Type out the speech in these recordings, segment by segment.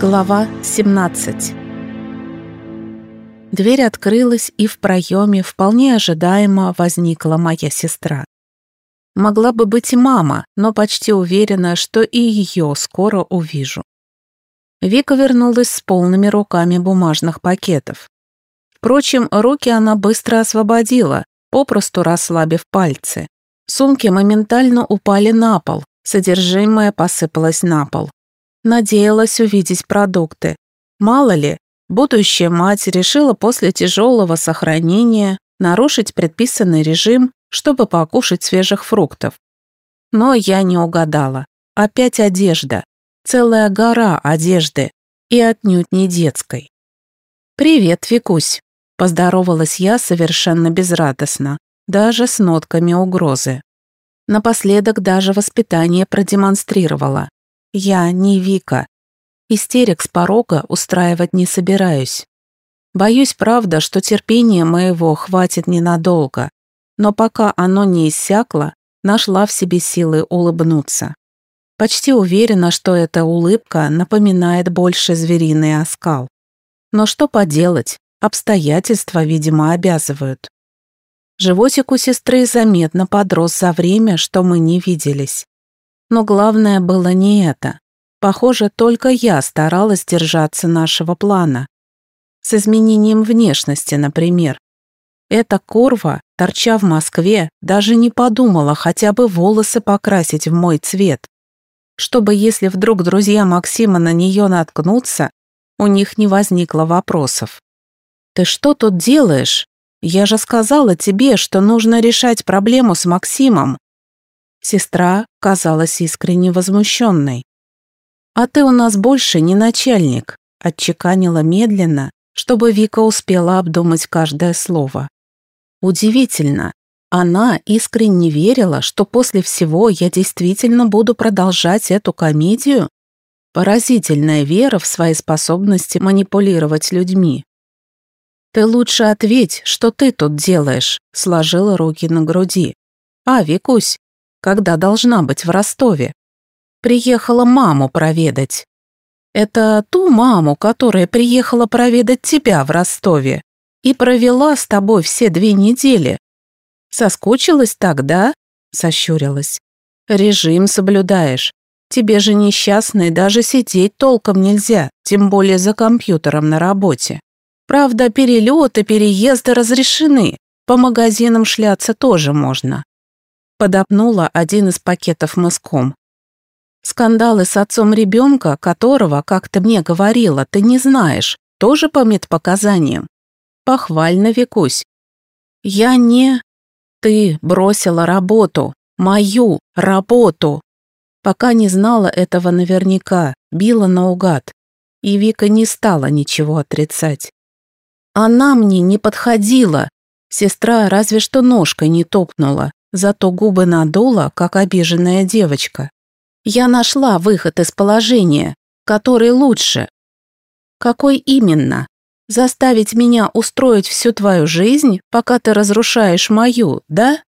Глава 17 Дверь открылась, и в проеме вполне ожидаемо возникла моя сестра. Могла бы быть и мама, но почти уверена, что и ее скоро увижу. Вика вернулась с полными руками бумажных пакетов. Впрочем, руки она быстро освободила, попросту расслабив пальцы. Сумки моментально упали на пол, содержимое посыпалось на пол. Надеялась увидеть продукты. Мало ли, будущая мать решила после тяжелого сохранения нарушить предписанный режим, чтобы покушать свежих фруктов. Но я не угадала. Опять одежда. Целая гора одежды. И отнюдь не детской. «Привет, Викусь», – поздоровалась я совершенно безрадостно, даже с нотками угрозы. Напоследок даже воспитание продемонстрировала. Я не Вика. Истерик с порога устраивать не собираюсь. Боюсь, правда, что терпения моего хватит ненадолго, но пока оно не иссякло, нашла в себе силы улыбнуться. Почти уверена, что эта улыбка напоминает больше звериный оскал. Но что поделать, обстоятельства, видимо, обязывают. Животик у сестры заметно подрос за время, что мы не виделись. Но главное было не это. Похоже, только я старалась держаться нашего плана. С изменением внешности, например. Эта курва, торча в Москве, даже не подумала хотя бы волосы покрасить в мой цвет. Чтобы, если вдруг друзья Максима на нее наткнутся, у них не возникло вопросов. «Ты что тут делаешь? Я же сказала тебе, что нужно решать проблему с Максимом. Сестра казалась искренне возмущенной. «А ты у нас больше не начальник», — отчеканила медленно, чтобы Вика успела обдумать каждое слово. Удивительно, она искренне верила, что после всего я действительно буду продолжать эту комедию? Поразительная вера в свои способности манипулировать людьми. «Ты лучше ответь, что ты тут делаешь», — сложила руки на груди. «А, Викусь, когда должна быть в Ростове. Приехала маму проведать. Это ту маму, которая приехала проведать тебя в Ростове и провела с тобой все две недели. Соскучилась тогда? Сощурилась. Режим соблюдаешь. Тебе же несчастной даже сидеть толком нельзя, тем более за компьютером на работе. Правда, перелеты, переезды разрешены. По магазинам шляться тоже можно подопнула один из пакетов мыском. Скандалы с отцом ребенка, которого, как ты мне говорила, ты не знаешь, тоже по медпоказаниям. Похвально, Викусь. Я не... Ты бросила работу, мою работу. Пока не знала этого наверняка, била наугад. И Вика не стала ничего отрицать. Она мне не подходила. Сестра разве что ножкой не топнула зато губы надула, как обиженная девочка. Я нашла выход из положения, который лучше. Какой именно? Заставить меня устроить всю твою жизнь, пока ты разрушаешь мою, да?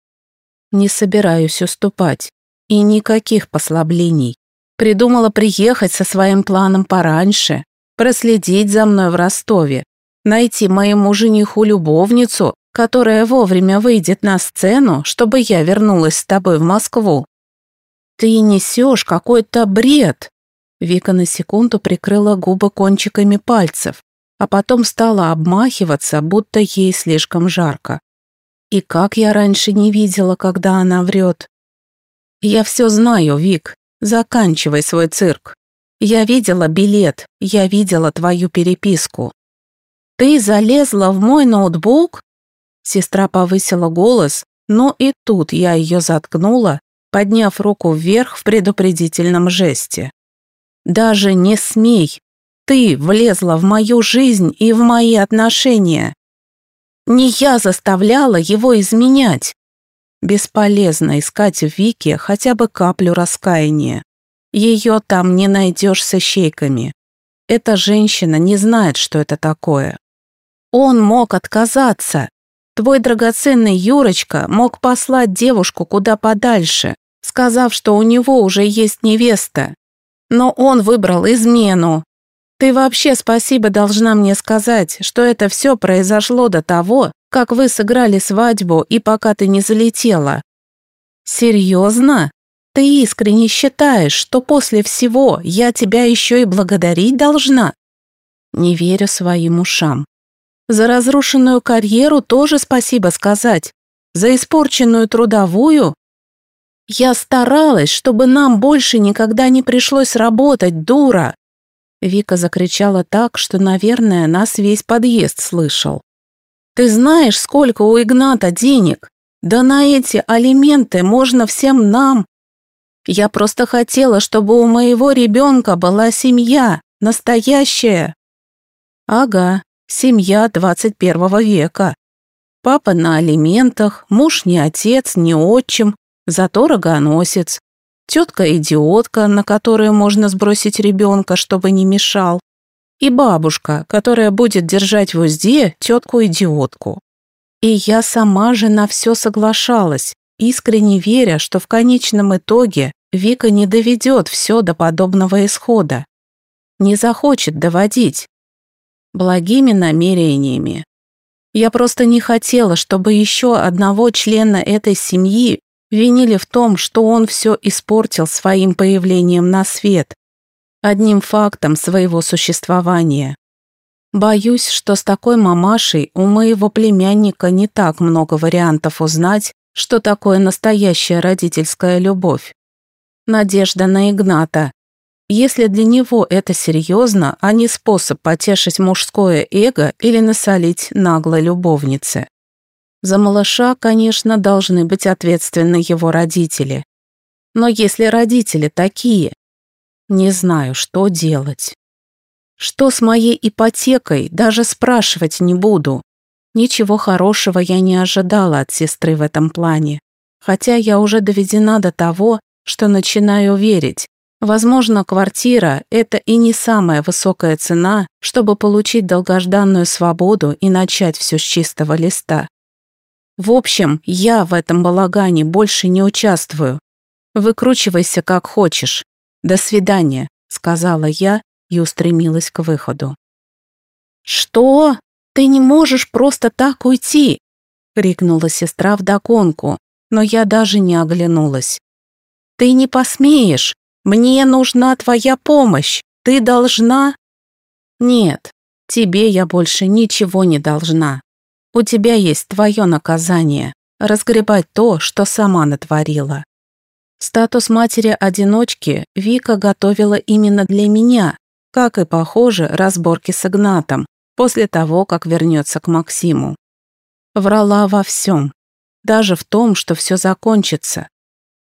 Не собираюсь уступать. И никаких послаблений. Придумала приехать со своим планом пораньше, проследить за мной в Ростове, найти моему жениху любовницу, которая вовремя выйдет на сцену, чтобы я вернулась с тобой в Москву. Ты несешь какой-то бред. Вика на секунду прикрыла губы кончиками пальцев, а потом стала обмахиваться, будто ей слишком жарко. И как я раньше не видела, когда она врет. Я все знаю, Вик, заканчивай свой цирк. Я видела билет, я видела твою переписку. Ты залезла в мой ноутбук? Сестра повысила голос, но и тут я ее заткнула, подняв руку вверх в предупредительном жесте. «Даже не смей! Ты влезла в мою жизнь и в мои отношения. Не я заставляла его изменять. Бесполезно искать в Вике хотя бы каплю раскаяния. Ее там не найдешь с ищейками. Эта женщина не знает, что это такое. Он мог отказаться, Твой драгоценный Юрочка мог послать девушку куда подальше, сказав, что у него уже есть невеста. Но он выбрал измену. Ты вообще спасибо должна мне сказать, что это все произошло до того, как вы сыграли свадьбу и пока ты не залетела. Серьезно? Ты искренне считаешь, что после всего я тебя еще и благодарить должна? Не верю своим ушам. За разрушенную карьеру тоже спасибо сказать. За испорченную трудовую? Я старалась, чтобы нам больше никогда не пришлось работать, дура. Вика закричала так, что, наверное, нас весь подъезд слышал. «Ты знаешь, сколько у Игната денег? Да на эти алименты можно всем нам. Я просто хотела, чтобы у моего ребенка была семья, настоящая». «Ага, семья 21 века. Папа на алиментах, муж не отец, не отчим, зато рогоносец. Тетка-идиотка, на которую можно сбросить ребенка, чтобы не мешал. И бабушка, которая будет держать в узде тетку-идиотку. И я сама же на все соглашалась, искренне веря, что в конечном итоге Вика не доведет все до подобного исхода. Не захочет доводить. Благими намерениями. Я просто не хотела, чтобы еще одного члена этой семьи винили в том, что он все испортил своим появлением на свет, одним фактом своего существования. Боюсь, что с такой мамашей у моего племянника не так много вариантов узнать, что такое настоящая родительская любовь. Надежда на Игната. Если для него это серьезно, а не способ потешить мужское эго или насолить наглой любовнице. За малыша, конечно, должны быть ответственны его родители. Но если родители такие, не знаю, что делать. Что с моей ипотекой, даже спрашивать не буду. Ничего хорошего я не ожидала от сестры в этом плане. Хотя я уже доведена до того, что начинаю верить. Возможно, квартира – это и не самая высокая цена, чтобы получить долгожданную свободу и начать все с чистого листа. В общем, я в этом балагане больше не участвую. Выкручивайся как хочешь. До свидания, сказала я и устремилась к выходу. Что? Ты не можешь просто так уйти? крикнула сестра вдогонку, но я даже не оглянулась. Ты не посмеешь. Мне нужна твоя помощь. Ты должна Нет, тебе я больше ничего не должна. У тебя есть твое наказание – разгребать то, что сама натворила. Статус матери-одиночки Вика готовила именно для меня, как и, похоже, разборки с Игнатом, после того, как вернется к Максиму. Врала во всем, даже в том, что все закончится.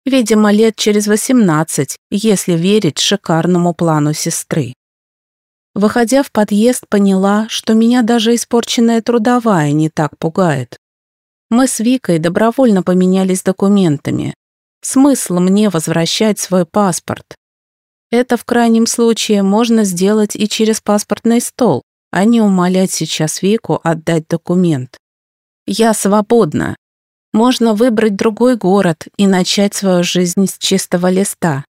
Видимо, лет через 18, если верить шикарному плану сестры. Выходя в подъезд, поняла, что меня даже испорченная трудовая не так пугает. Мы с Викой добровольно поменялись документами. Смысл мне возвращать свой паспорт? Это в крайнем случае можно сделать и через паспортный стол, а не умолять сейчас Вику отдать документ. Я свободна. Можно выбрать другой город и начать свою жизнь с чистого листа.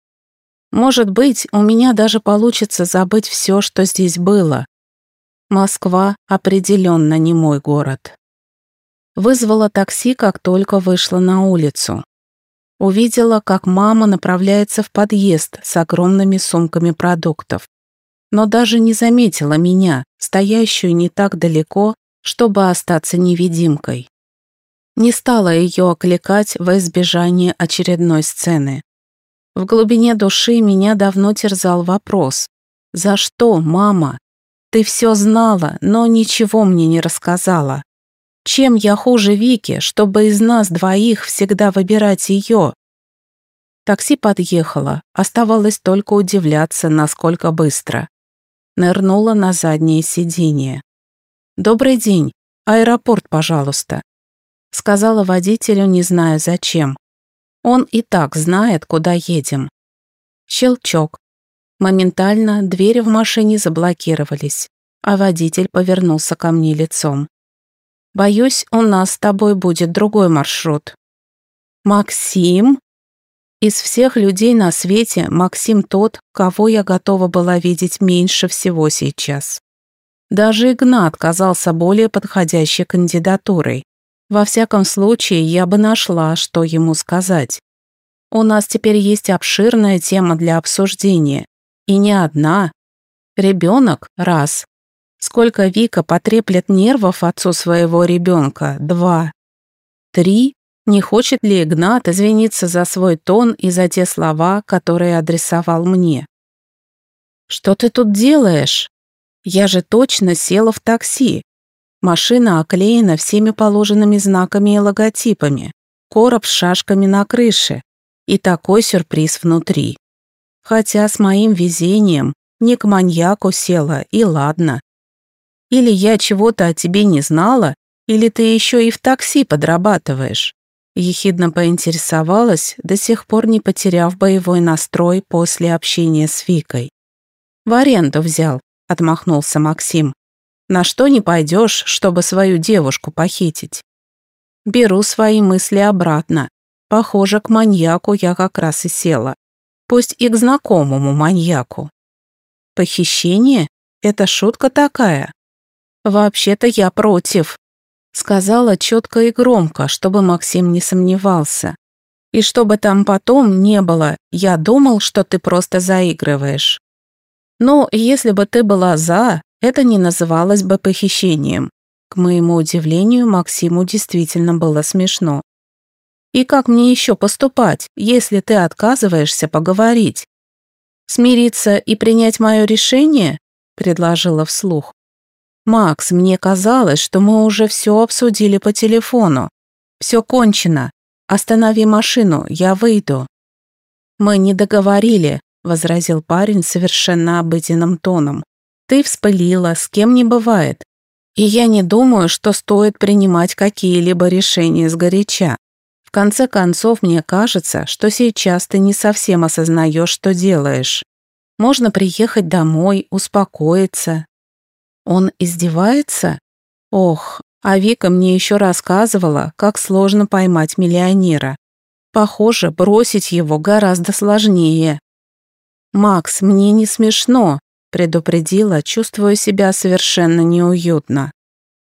Может быть, у меня даже получится забыть все, что здесь было. Москва определенно не мой город. Вызвала такси, как только вышла на улицу. Увидела, как мама направляется в подъезд с огромными сумками продуктов. Но даже не заметила меня, стоящую не так далеко, чтобы остаться невидимкой. Не стала ее окликать во избежание очередной сцены. В глубине души меня давно терзал вопрос. «За что, мама? Ты все знала, но ничего мне не рассказала. Чем я хуже Вики, чтобы из нас двоих всегда выбирать ее?» Такси подъехало, оставалось только удивляться, насколько быстро. Нырнула на заднее сиденье. «Добрый день. Аэропорт, пожалуйста», сказала водителю, не зная зачем. Он и так знает, куда едем. Щелчок. Моментально двери в машине заблокировались, а водитель повернулся ко мне лицом. «Боюсь, у нас с тобой будет другой маршрут». «Максим?» Из всех людей на свете Максим тот, кого я готова была видеть меньше всего сейчас. Даже Игнат казался более подходящей кандидатурой. Во всяком случае, я бы нашла, что ему сказать. У нас теперь есть обширная тема для обсуждения. И не одна. Ребенок – раз. Сколько Вика потреплет нервов отцу своего ребенка – два. Три. Не хочет ли Игнат извиниться за свой тон и за те слова, которые адресовал мне? «Что ты тут делаешь? Я же точно села в такси. Машина оклеена всеми положенными знаками и логотипами, короб с шашками на крыше и такой сюрприз внутри. Хотя с моим везением не к маньяку села, и ладно. Или я чего-то о тебе не знала, или ты еще и в такси подрабатываешь. Ехидно поинтересовалась, до сих пор не потеряв боевой настрой после общения с Викой. «В аренду взял», — отмахнулся Максим. На что не пойдешь, чтобы свою девушку похитить? Беру свои мысли обратно. Похоже, к маньяку я как раз и села. Пусть и к знакомому маньяку. Похищение? Это шутка такая? Вообще-то я против. Сказала четко и громко, чтобы Максим не сомневался. И чтобы там потом не было, я думал, что ты просто заигрываешь. Ну, если бы ты была за, это не называлось бы похищением. К моему удивлению, Максиму действительно было смешно. «И как мне еще поступать, если ты отказываешься поговорить?» «Смириться и принять мое решение?» – предложила вслух. «Макс, мне казалось, что мы уже все обсудили по телефону. Все кончено. Останови машину, я выйду». «Мы не договорили», – возразил парень совершенно обыденным тоном. Ты вспылила, с кем не бывает. И я не думаю, что стоит принимать какие-либо решения сгоряча. В конце концов, мне кажется, что сейчас ты не совсем осознаешь, что делаешь. Можно приехать домой, успокоиться. Он издевается? Ох, а Вика мне еще рассказывала, как сложно поймать миллионера. Похоже, бросить его гораздо сложнее. «Макс, мне не смешно», предупредила, чувствуя себя совершенно неуютно.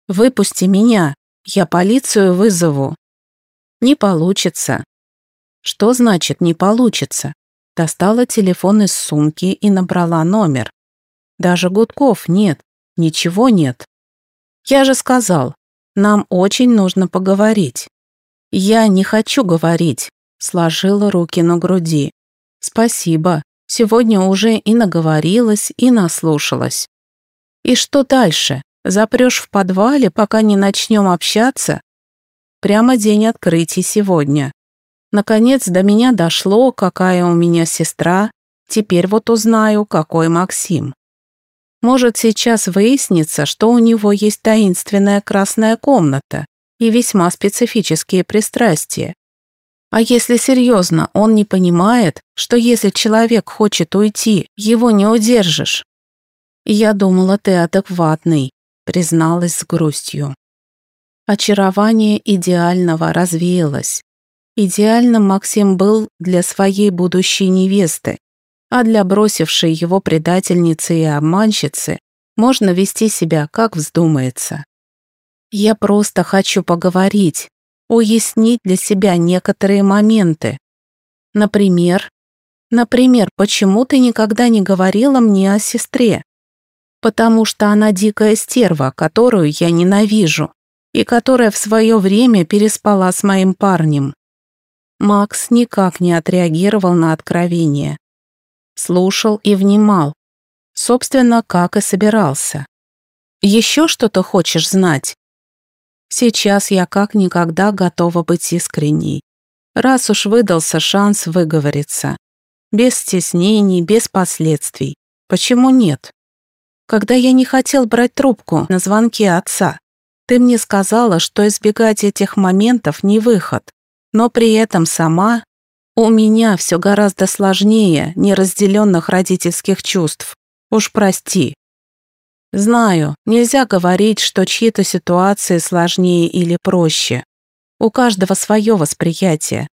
«Выпусти меня, я полицию вызову». «Не получится». «Что значит «не получится»?» Достала телефон из сумки и набрала номер. Даже гудков нет, ничего нет. Я же сказал, нам очень нужно поговорить. Я не хочу говорить, сложила руки на груди. Спасибо, Сегодня уже и наговорилась, и наслушалась. И что дальше? Запрешь в подвале, пока не начнем общаться? Прямо день открытий сегодня. Наконец до меня дошло, какая у меня сестра. Теперь вот узнаю, какой Максим. Может, сейчас выяснится, что у него есть таинственная красная комната и весьма специфические пристрастия. А если серьезно, он не понимает, что если человек хочет уйти, его не удержишь. Я думала, ты адекватный, призналась с грустью. Очарование идеального развеялось. Идеальным Максим был для своей будущей невесты, а для бросившей его предательницы и обманщицы можно вести себя, как вздумается. «Я просто хочу поговорить», уяснить для себя некоторые моменты. Например, например, почему ты никогда не говорила мне о сестре? Потому что она дикая стерва, которую я ненавижу, и которая в свое время переспала с моим парнем. Макс никак не отреагировал на откровение. Слушал и внимал. Собственно, как и собирался. «Еще что-то хочешь знать?» Сейчас я как никогда готова быть искренней. Раз уж выдался шанс выговориться. Без стеснений, без последствий. Почему нет? Когда я не хотел брать трубку на звонки отца, ты мне сказала, что избегать этих моментов не выход. Но при этом сама... У меня все гораздо сложнее неразделенных родительских чувств. Уж прости. Знаю, нельзя говорить, что чьи-то ситуации сложнее или проще. У каждого свое восприятие.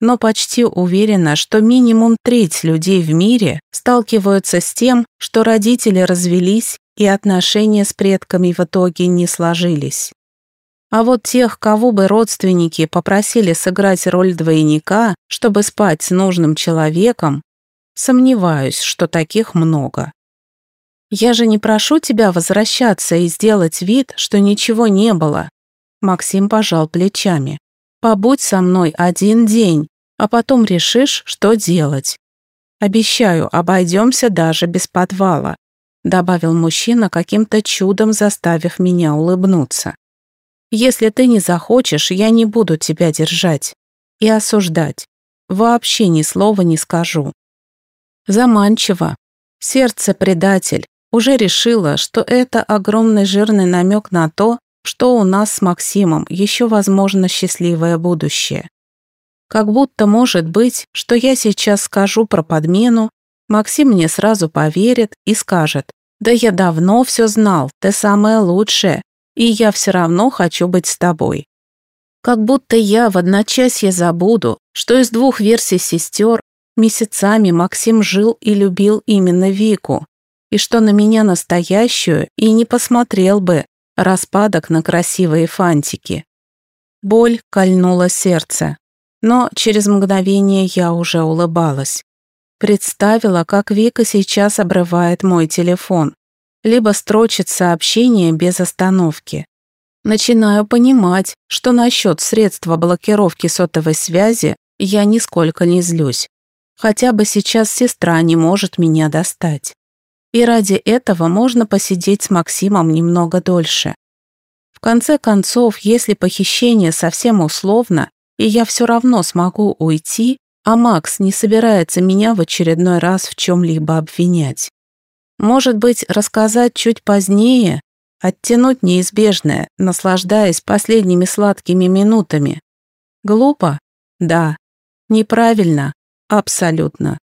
но почти уверена, что минимум треть людей в мире сталкиваются с тем, что родители развелись и отношения с предками в итоге не сложились. А вот тех, кого бы родственники попросили сыграть роль двойника, чтобы спать с нужным человеком, сомневаюсь, что таких много. Я же не прошу тебя возвращаться и сделать вид, что ничего не было. Максим пожал плечами. Побудь со мной один день, а потом решишь, что делать. Обещаю, обойдемся даже без подвала», добавил мужчина, каким-то чудом заставив меня улыбнуться. «Если ты не захочешь, я не буду тебя держать и осуждать. Вообще ни слова не скажу». Заманчиво. Сердце предатель. Уже решила, что это огромный жирный намек на то, что у нас с Максимом еще возможно счастливое будущее. Как будто может быть, что я сейчас скажу про подмену, Максим мне сразу поверит и скажет, «Да я давно все знал, ты самая лучшая, и я все равно хочу быть с тобой». Как будто я в одночасье забуду, что из двух версий сестер месяцами Максим жил и любил именно Вику, и что на меня настоящую и не посмотрел бы, распадок на красивые фантики. Боль кольнула сердце, но через мгновение я уже улыбалась. Представила, как Вика сейчас обрывает мой телефон, либо строчит сообщение без остановки. Начинаю понимать, что насчет средства блокировки сотовой связи я нисколько не злюсь. Хотя бы сейчас сестра не может меня достать. И ради этого можно посидеть с Максимом немного дольше. В конце концов, если похищение совсем условно, и я все равно смогу уйти, а Макс не собирается меня в очередной раз в чем-либо обвинять. Может быть, рассказать чуть позднее, оттянуть неизбежное, наслаждаясь последними сладкими минутами. Глупо? Да. Неправильно? Абсолютно.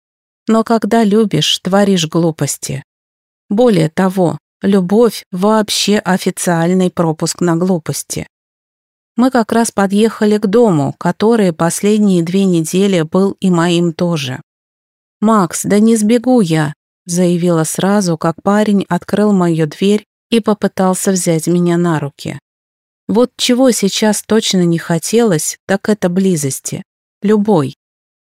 Но когда любишь, творишь глупости. Более того, любовь – вообще официальный пропуск на глупости. Мы как раз подъехали к дому, который последние две недели был и моим тоже. «Макс, да не сбегу я», – заявила сразу, как парень открыл мою дверь и попытался взять меня на руки. Вот чего сейчас точно не хотелось, так это близости. Любой.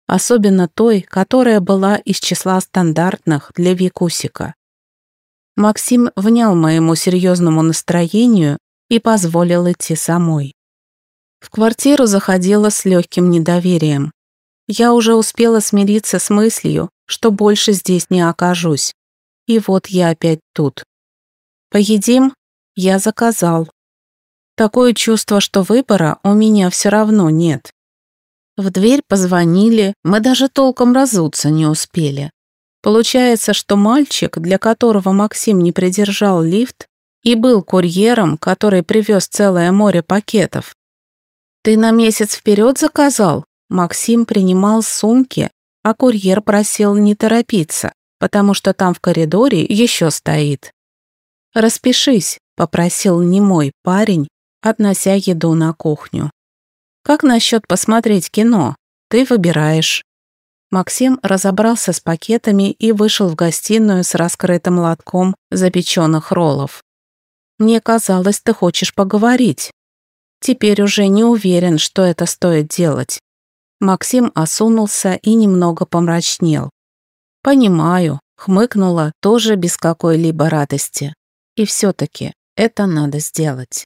Особенно той, которая была из числа стандартных для Викусика. Максим внял моему серьезному настроению и позволил идти самой. В квартиру заходила с легким недоверием. Я уже успела смириться с мыслью, что больше здесь не окажусь. И вот я опять тут. Поедим? Я заказал. Такое чувство, что выбора у меня все равно нет. В дверь позвонили, мы даже толком разуться не успели. Получается, что мальчик, для которого Максим не придержал лифт, и был курьером, который привез целое море пакетов. «Ты на месяц вперед заказал?» Максим принимал сумки, а курьер просил не торопиться, потому что там в коридоре еще стоит. «Распишись», — попросил немой парень, относя еду на кухню. «Как насчет посмотреть кино? Ты выбираешь». Максим разобрался с пакетами и вышел в гостиную с раскрытым лотком запеченных роллов. «Мне казалось, ты хочешь поговорить». Теперь уже не уверен, что это стоит делать. Максим осунулся и немного помрачнел. «Понимаю», — хмыкнула тоже без какой-либо радости. «И все-таки это надо сделать».